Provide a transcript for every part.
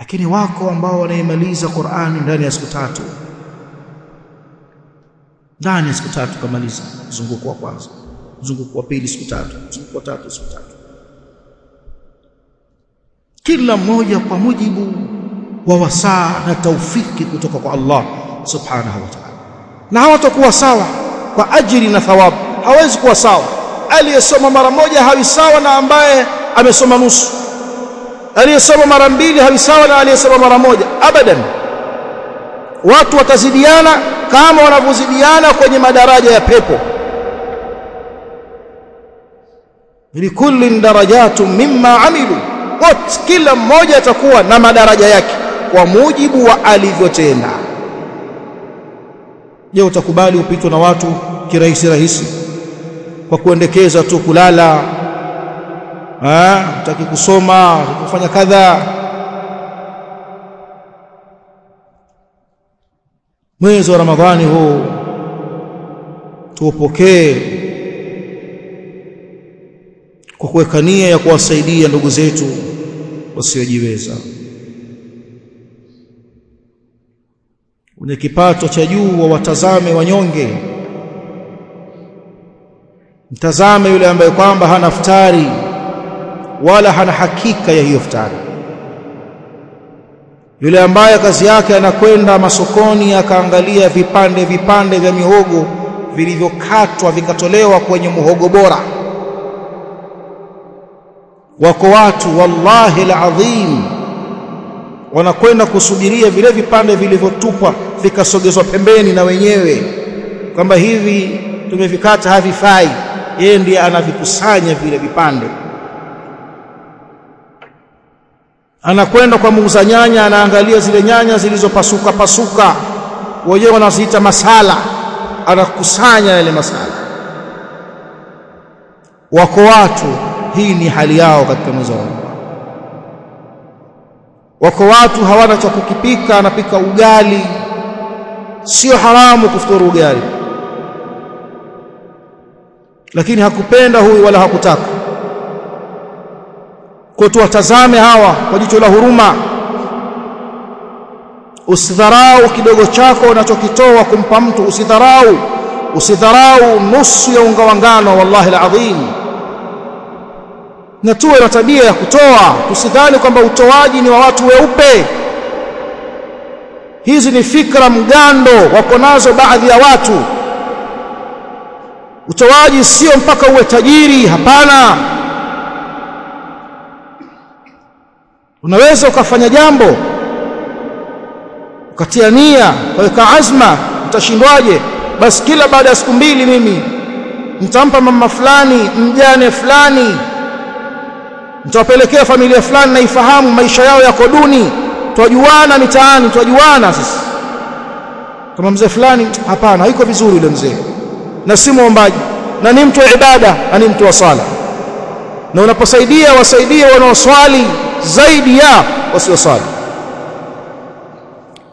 lakini wako ambao wanaimaliza Qur'ani ndani ya siku tatu. Ndani ya siku tatu kamaliza. Mzunguko wa kwanza. Mzunguko wa pili siku tatu. Mzunguko wa tatu siku tatu. Kila mmoja kwa mujibu wa wasaa na taufiki kutoka kwa Allah subhanahu wa ta'ala. Na hawatakuwa sawa kwa ajili na thawabu. Hawezi kuwa sawa. Aliyesoma mara moja hawi sawa na ambaye amesoma nusu aliyesoma mara mbili hawi sawa na aliyesoma mara moja abadan. Watu watazidiana kama wanavyozidiana kwenye madaraja ya pepo. Likullin darajatu mimma amilu wote kila mmoja atakuwa na madaraja yake kwa mujibu wa alivyotenda. Je utakubali upitwe na watu kirahisi rahisi kwa kuendekeza tu kulala utaki kusoma kufanya kadha. Mwezi wa ramadhani huu tuupokee kwa kuweka nia ya kuwasaidia ndugu zetu wasiojiweza. Wenye kipato cha juu wa watazame wanyonge. Mtazame yule ambaye kwamba hana futari wala hana hakika ya hiyo futari. Yule ambaye kazi yake anakwenda masokoni akaangalia vipande vipande vya mihogo vilivyokatwa vikatolewa kwenye muhogo bora. Wako watu wallahi alazim wanakwenda kusubiria vile vipande vilivyotupwa vikasogezwa pembeni na wenyewe kwamba hivi tumevikata havifai yeye ndiye anavikusanya vile vipande anakwenda kwa muuza nyanya anaangalia zile nyanya zilizopasuka pasuka. Wenyewe wanaziita masala. Anakusanya yale masala. Wako watu hii ni hali yao katika mwezi wa wako watu hawana cha kukipika anapika ugali. Sio haramu kufuturu ugali. Lakini hakupenda huyu wala hakutaka kwa tuwatazame hawa kwa jicho la huruma. Usidharau kidogo chako unachokitoa kumpa mtu. Usidharau usidharau nusu ya unga wa ngano wallahi alazim. Na tuwe na tabia ya kutoa. Tusidhani kwamba utoaji ni wa watu weupe. Hizi ni fikra mgando wako nazo baadhi ya watu. Utoaji sio mpaka uwe tajiri hapana unaweza ukafanya jambo ukatia nia ukaweka azma utashindwaje? Basi kila baada ya siku mbili mimi nitampa mama fulani mjane fulani nitawapelekea familia fulani naifahamu maisha yao yako duni. Twajuana mitaani twajuana sisi. Kama mzee fulani hapana haiko vizuri yule mzee. Na si muombaji na ni mtu wa ibada na ni mtu wa sala. Na unaposaidia wasaidie wanaoswali zaidi ya wasioswali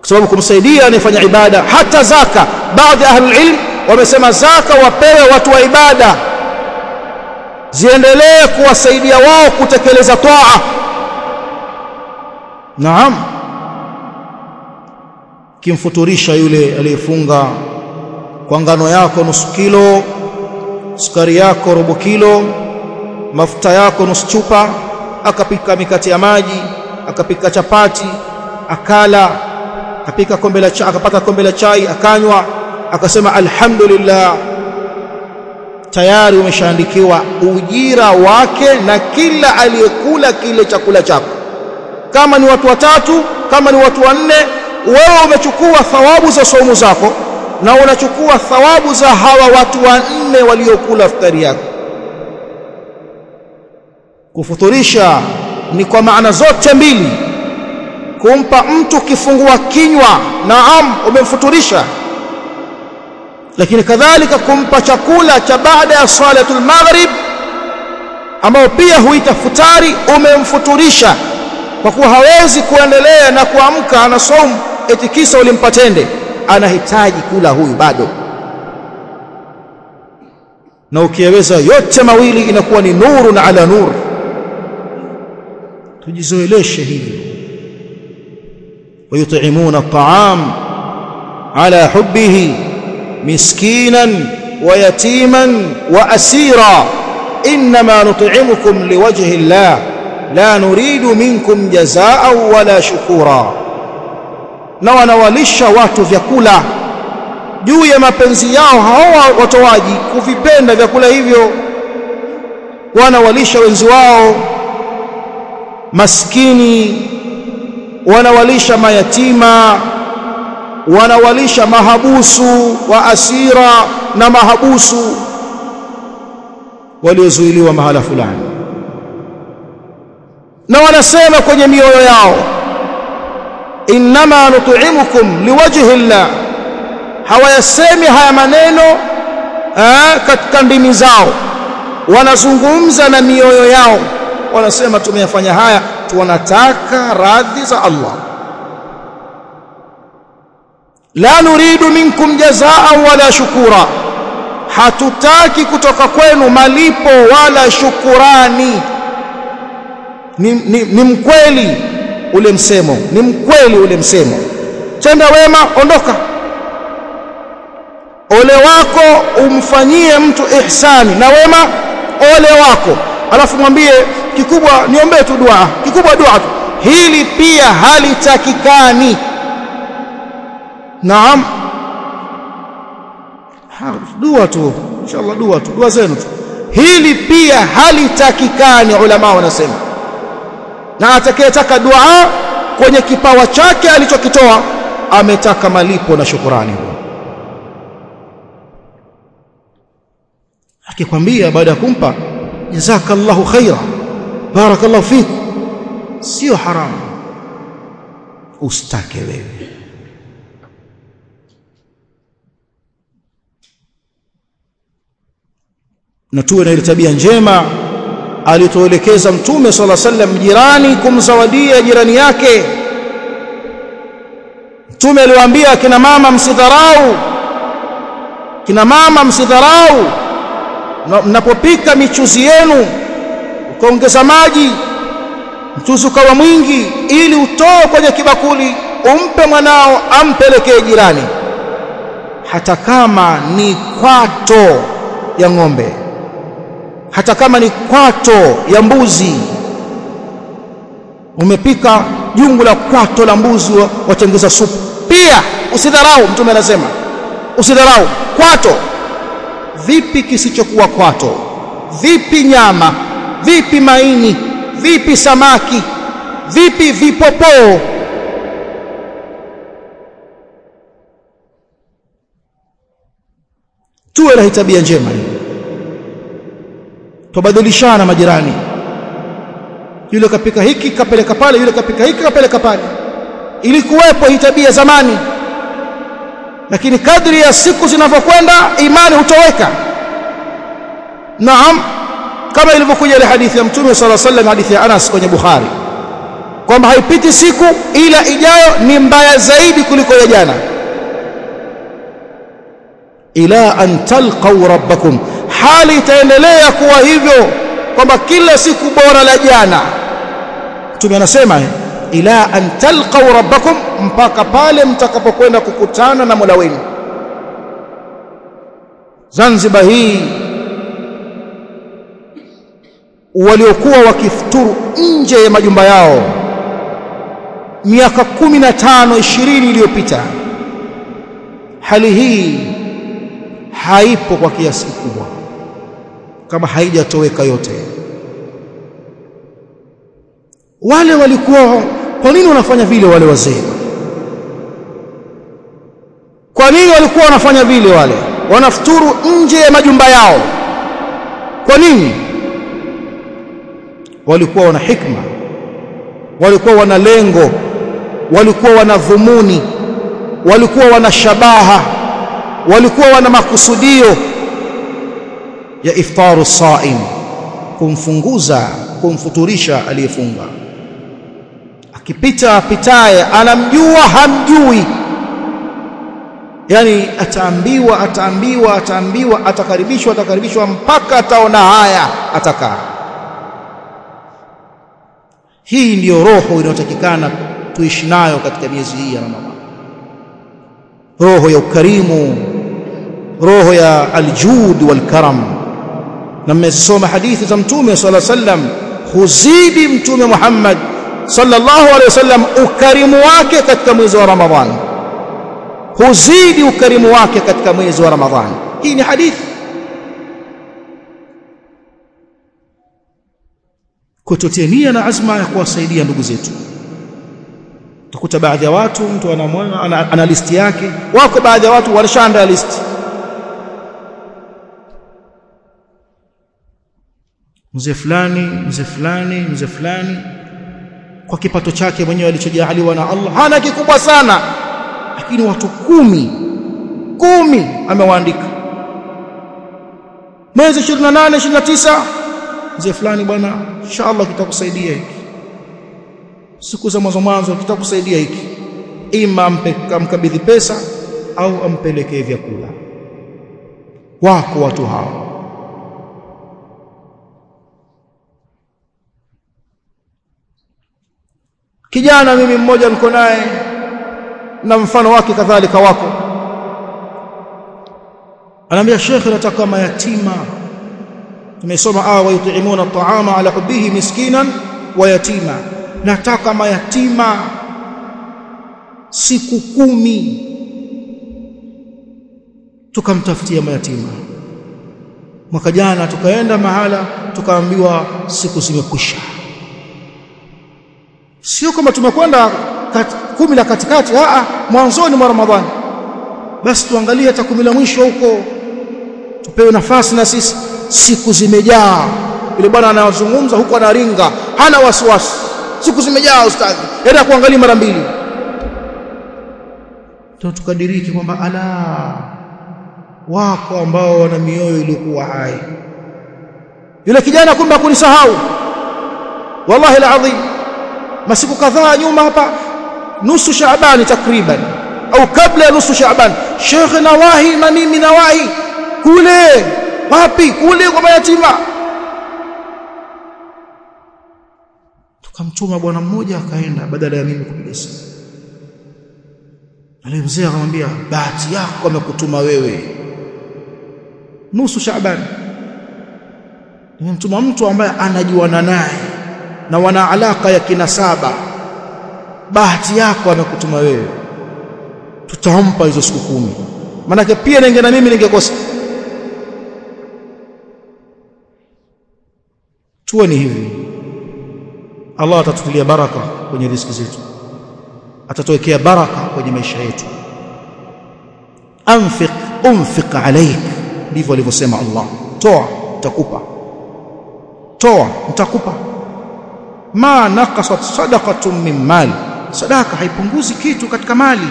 kwa sababu kumsaidia anayefanya ibada hata zaka baadhi ya ahlulilm wamesema zaka wapewe watu wa ibada. Ziendelee kuwasaidia wao kutekeleza toa. Naam. Kimfuturisha yule aliyefunga kwa ngano yako nusu kilo sukari yako robo kilo mafuta yako nusu chupa akapika mikate ya maji akapika chapati akala akapika kombe la chai akapaka kombe la chai akanywa akasema alhamdulillah tayari umeshaandikiwa ujira wake na kila aliyekula kile chakula chako. Kama ni watu watatu kama ni watu wanne wewe umechukua thawabu za saumu zako na unachukua thawabu za hawa watu wanne waliokula iftari yako kufuturisha ni kwa maana zote mbili. Kumpa mtu kifungua kinywa naam umemfuturisha. Lakini kadhalika kumpa chakula cha baada ya salatul maghrib ambao pia huita futari umemfuturisha. Kwa kuwa hawezi kuendelea na kuamka ana saumu eti kisa ulimpatende anahitaji kula huyu bado. Na ukiweza yote mawili inakuwa ni nuru na ala nur tujizoeleshe hivyo ويطعمون الطعام على حبه مسكينا ويتيما واسيرا انما نطعمكم لوجه الله لا نريد منكم جزاء ولا شكورا na wanawalisha watu vyakula juu ya mapenzi yao hao watoaji kuvipenda vyakula hivyo wanawalisha wenzi wao maskini wanawalisha mayatima wanawalisha mahabusu wa asira na mahabusu waliozuiliwa mahala fulani. Na wanasema kwenye mioyo yao innama nut'imukum liwajhi llah hawayasemi haya maneno eh, katika ndimi zao. Wanazungumza na mioyo yao wanasema tumeyafanya haya tunataka radhi za Allah. La nuridu minkum jazaa wala shukura. Hatutaki kutoka kwenu malipo wala shukurani. Ni, ni, ni mkweli ule msemo ni mkweli ule msemo. Tenda wema ondoka. Ole wako umfanyie mtu ihsani. Na wema ole wako alafu mwambie kikubwa niombee tu dua kikubwa dua tu. Hili pia halitakikani. Naam. Dua tu. Inshallah dua tu dua zenu tu. Hili pia halitakikani ulama wanasema. Na atakayetaka dua kwenye kipawa chake alichokitoa ametaka malipo na shukurani. Akikwambia baada ya kumpa جزاك الله خيرا. بارك الله فيك. سيو حرام. استاكي بيبي نتوه نهل تبيا جيما. قال يتوليكي زمتومي صلى الله عليه وسلم. جيراني كم زودية جيرانياكي تومي الوانبياء كنا ماما مصدراو. كنا ماما مصدراو. Mnapopika michuzi yenu ukaongeza maji mchuzi ukawa mwingi ili utoe kwenye kibakuli umpe mwanao ampelekee jirani. Hata kama ni kwato ya ng'ombe hata kama ni kwato ya mbuzi umepika jungu la kwato la mbuzi watengeza supu. Pia usidharau mtume anasema usidharau kwato vipi kisichokuwa kwato? Vipi nyama? Vipi maini? Vipi samaki? Vipi vipopoo? Tuwe na tabia njema tubadilishana majirani. Yule kapika hiki kapeleka pale yule kapika hiki kapeleka pale. Ilikuwepo hii tabia zamani lakini kadri ya siku zinavyokwenda imani hutoweka. Naam kama ilivyokuja ile hadithi ya mtume sala sallam hadithi ya Anas kwenye Bukhari kwamba haipiti siku ila ijayo ni mbaya zaidi kuliko ya jana. Ila an talqaw rabbakum hali itaendelea kuwa hivyo kwamba kila siku bora la jana. Mtume anasema ila an talqaw rabbakum mpaka pale mtakapokwenda kukutana na Mola wenu. Zanzibar hii waliokuwa wakifuturu nje ya majumba yao miaka 15 20 iliyopita hali hii haipo kwa kiasi kikubwa kama haijatoweka yote. Wale walikuwa kwa nini wanafanya vile wale wazee? Kwa nini walikuwa wanafanya vile wale? Wanafuturu nje ya majumba yao. Kwa nini? Walikuwa wana hikma. Walikuwa wana lengo. Walikuwa wana dhumuni walikuwa wana shabaha. Walikuwa wana makusudio ya iftaru saim kumfunguza kumfuturisha aliyefunga akipita apitaye anamjua hamjui. Yani ataambiwa ataambiwa ataambiwa atakaribishwa atakaribishwa mpaka ataona haya atakaa. Hii ndiyo roho inayotakikana tuishi nayo katika miezi hii ya Ramadhani. Roho ya ukarimu roho ya aljud walkaram. Na mmezisoma hadithi za mtume sallallahu alaihi wasallam huzidi mtume Muhammad sallallahu alaihi wasallam ukarimu wake katika mwezi wa Ramadhani huzidi ukarimu wake katika mwezi wa Ramadhani hii ni hadithi. Kutotenia na azma ya kuwasaidia ndugu zetu. Utakuta baadhi ya watu mtu ana, ana listi yake. Wako baadhi ya watu walishaandaa listi mzee fulani mzee fulani mzee fulani kwa kipato chake mwenyewe alichojaliwa na Allah. Hana kikubwa sana. Lakini watu kumi kumi amewaandika. Mwezi 28 29 mzee fulani bwana inshallah kitakusaidia hiki. Siku za mwanzo mwanzo kitakusaidia hiki. Ima ampe amkabidhi pesa au ampelekee vyakula. Wako watu hao kijana mimi mmoja niko naye na mfano wake kadhalika wako. Anaambia shekhe nataka mayatima. Tumesoma aya wa yutimuna at'ama ala hubbihi miskinan wa yatima. Nataka mayatima siku kumi tukamtafutia mayatima. Mwaka jana tukaenda mahala tukaambiwa siku zimekwisha sio kama tumekwenda kat, kumi la katikati a mwanzoni mwa ramadhani. Basi tuangalie hata kumi la mwisho huko. Tupewe nafasi na sisi. Siku zimejaa. Yule bwana anazungumza huko anaringa hana wasiwasi. Siku zimejaa ustadhi. Enda kuangalia mara mbili. Tukadiriki kwamba ala wako ambao wana mioyo iliyokuwa hai. Yule kijana kumbe akunisahau wallahi alazim masiku kadhaa nyuma hapa nusu shaabani takriban au kabla ya nusu shaabani. Shekhe nawahi na mimi nawahi kule wapi? Kule kwa mayatima. Tukamtuma bwana mmoja akaenda badala ya mimi kupiga simu. Akamwambia bahati yako amekutuma wewe. Nusu shaabani. Nimemtuma mtu ambaye anajuana naye na wana alaka ya kinasaba bahati yako amekutuma wewe. Tutampa hizo siku kumi. Manake pia ninge na mimi ningekosa. Tuwe ni hivi. Allah atatutulia baraka kwenye riziki zetu. Atatuwekea baraka kwenye maisha yetu. Anfiq unfiq alaik ndivyo alivyosema Allah. Toa nitakupa. Toa nitakupa ma naqasat sadaqatun min mali sadaka haipunguzi kitu katika mali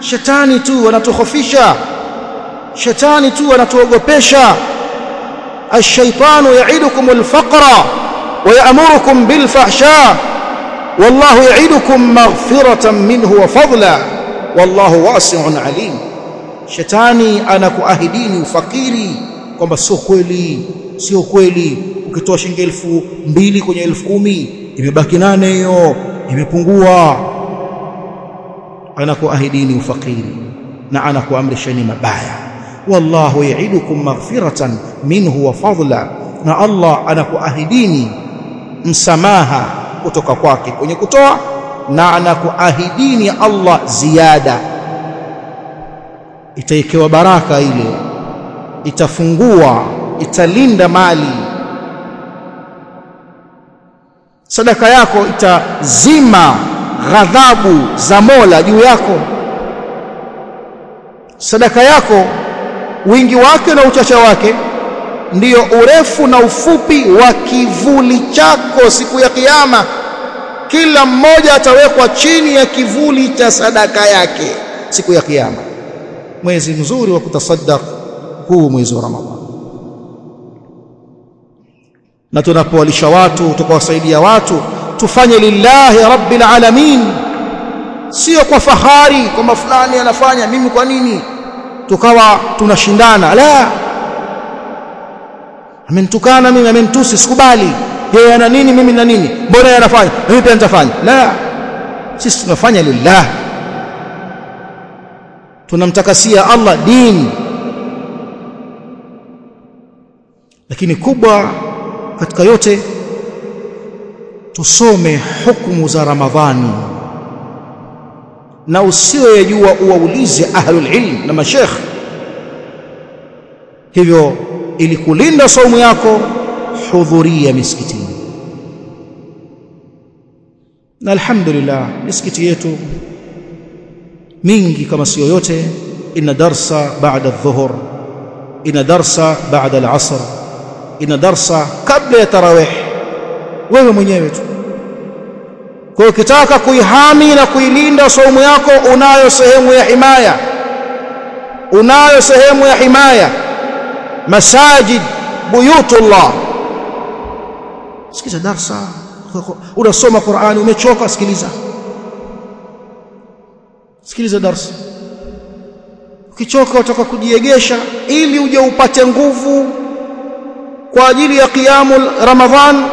shetani tu anatukhofisha shetani tu anatuogopesha الشيطان يعدكم الفقر ويأمركم بالفحشاء والله يعدكم مغفرة منه وفضلا والله واسع عليم shetani anakuahidini ufakiri kwamba sio kweli sio kweli ukitoa shilingi elfu mbili kwenye elfu kumi imebaki nane hiyo imepungua. Anakuahidini ufakiri na anakuamrisheni mabaya. Wallahu ya'idukum maghfiratan minhu wa fadla na Allah anakuahidini msamaha kutoka kwake kwenye kutoa na anakuahidini Allah ziada. Itaikewa baraka ile itafungua italinda mali sadaka yako itazima ghadhabu za Mola juu yako. Sadaka yako wingi wake na uchache wake ndiyo urefu na ufupi wa kivuli chako siku ya kiyama. Kila mmoja atawekwa chini ya kivuli cha sadaka yake siku ya kiyama. Mwezi mzuri wa kutasaddaq huu mwezi wa ramadhani na tunapowalisha watu tukawasaidia watu tufanye lillahi rabbil alamin. Sio kwa fahari kwamba fulani anafanya mimi kwa nini? Tukawa tunashindana. La. Amenitukana mimi amenitusi sikubali. Yeye ana nini mimi na nini? Mbona yeye anafanya? Mimi pia nitafanya. La. Sisi tunafanya lillah tunamtakasia Allah dini. Lakini kubwa katika yote tusome hukumu za Ramadhani. Na usiyoyajua uwaulize ahlul ilm na mashekh hivyo ili kulinda saumu yako hudhuria misikitini. Na alhamdulillah misikiti yetu mingi kama sio yote ina darsa baada adh-dhuhur ina darsa baada al-asr ina darsa kabla ya tarawih. Wewe mwenyewe tu. Kwa ukitaka kuihami na kuilinda saumu yako unayo sehemu ya himaya. Unayo sehemu ya himaya. Masajid buyutullah. Sikiza darsa. Unasoma Qur'ani umechoka sikiliza. Sikiliza darsa. Ukichoka utaka kujiegesha ili uje upate nguvu kwa ajili ya qiyamu ramadhan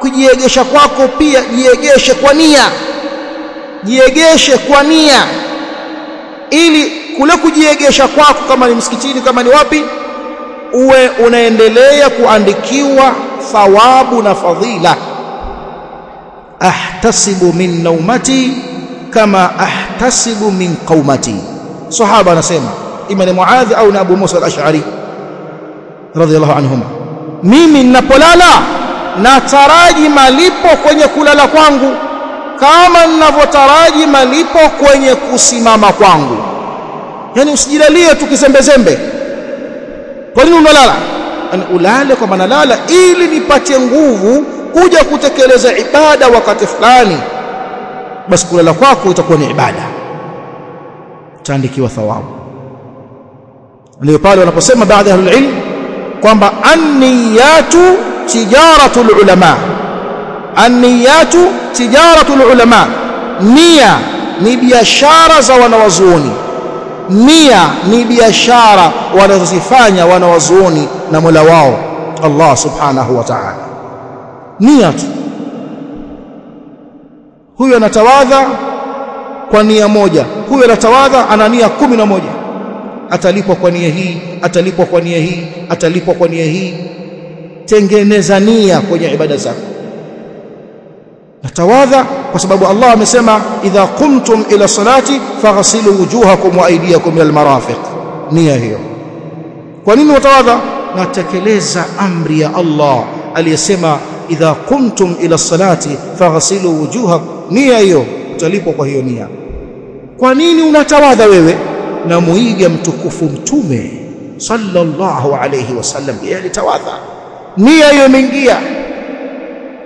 kujiegesha kwako pia jiegeshe kwa nia jiegeshe kwa nia ili kule kujiegesha kwako kama ni msikitini kama ni wapi uwe unaendelea kuandikiwa thawabu na fadhila. Ahtasibu min naumati kama ahtasibu min qaumati. Sahaba anasema ima ni muadhi au na abu musa al-ash'ari radhiyallahu anhuma mimi ninapolala nataraji malipo kwenye kulala kwangu kama ninavyotaraji malipo kwenye kusimama kwangu. Yani usijilalie tu kizembezembe. Kwa nini unalala? Yani ulale kwa maana lala ili nipate nguvu kuja kutekeleza ibada wakati fulani. Basi kulala kwako itakuwa ni ibada. Utaandikiwa thawabu. Ndio pale wanaposema baadhi ya ilm kwamba anniyatu tijaratul ulama. Anniyatu tijaratul ulama. Nia ni biashara za wanawazuoni. Nia ni biashara wanazozifanya wanawazuoni na Mola wao Allah subhanahu wa ta'ala. Nia tu. Huyo anatawadha kwa nia moja. Huyo anatawadha ana nia kumi na moja atalipwa kwa nia hii atalipwa kwa nia hii atalipwa kwa nia hii. Tengeneza nia kwenye ibada zako. Natawadha kwa sababu Allah amesema idha qumtum ila salati faghsilu wujuhakum wa aydiyakum ila almarafiq nia hiyo. Kwa nini watawadha natekeleza amri ya Allah aliyesema idha qumtum ila salati faghsilu wujuhakum. Nia hiyo. Utalipwa kwa hiyo nia. Kwa nini unatawadha wewe na muiga mtukufu mtume sallallahu alayhi wasallam yeye alitawadha. Nia hiyo imeingia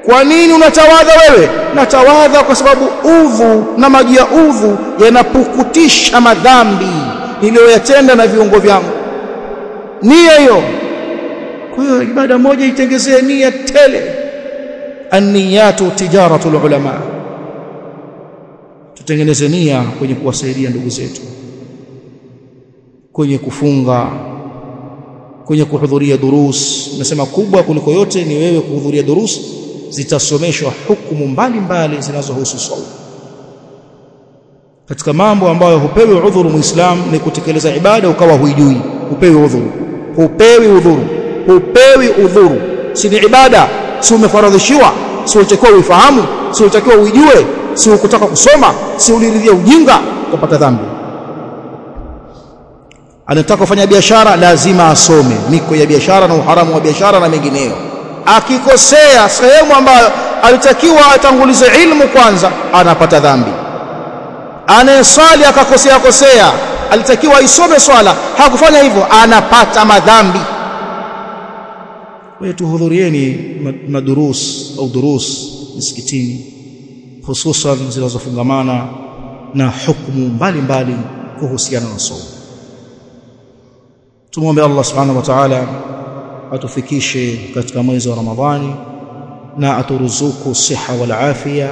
kwa nini unatawadha wewe? Natawadha kwa sababu udhu na maji ya udhu yanapukutisha madhambi niliyoyatenda na viungo vyangu. Nia hiyo. Kwa hiyo ibada moja itengezee nia tele. Anniyatu tijaratul ulama. Tutengeneze nia kwenye kuwasaidia ndugu zetu kwenye kufunga kwenye kuhudhuria durus. Nasema kubwa kuliko yote ni wewe kuhudhuria durus zitasomeshwa hukumu mbalimbali zinazohusu swala katika mambo ambayo hupewi udhuru muislam ni kutekeleza ibada ukawa huijui. Hupewi udhuru. Hupewi udhuru. Hupewi udhuru. Si ni ibada si umefaradhishiwa si ulitakiwa uifahamu si ulitakiwa uijue si ukutaka kusoma si uliridhia ujinga utapata dhambi anataka kufanya biashara lazima asome. Miko ya biashara na uharamu wa biashara na mengineyo. Akikosea sehemu ambayo alitakiwa atangulize ilmu kwanza anapata dhambi. Anayeswali akakosea kosea alitakiwa isome swala hakufanya hivyo anapata madhambi. Wewe tuhudhurieni madurus au durus misikitini hususan zinazofungamana na hukumu mbalimbali kuhusiana na somo tumwombe Allah subhanahu wa ta'ala atufikishe katika mwezi wa Ramadhani na aturuzuku siha wal afia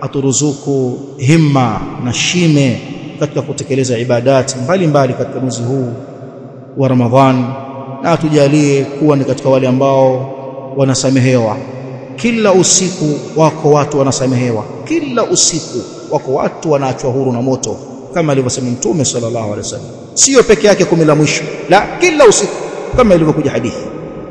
aturuzuku himma na shime katika kutekeleza ibadati mbalimbali katika mwezi huu wa Ramadhani na atujalie kuwa ni katika wale ambao wanasamehewa. Kila usiku wako watu wanasamehewa. Kila usiku wako watu wanaachwa huru na moto kama alivyosema mtume sallallahu alaihi wasallam sio peke yake kumi la mwisho la kila usiku kama ilivyokuja hadithi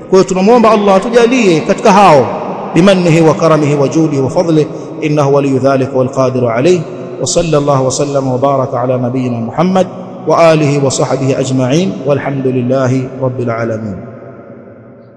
kwa hiyo tunamwomba Allah atujalie katika hao bimannihi wa karamihi wa judihi wa fadlihi innahu waliyu dhalika wal qadiru alayhi wa sallallahu wa sallama wa baraka ala nabiyyina Muhammad wa alihi wa sahbihi ajma'in walhamdulillahi rabbil alamin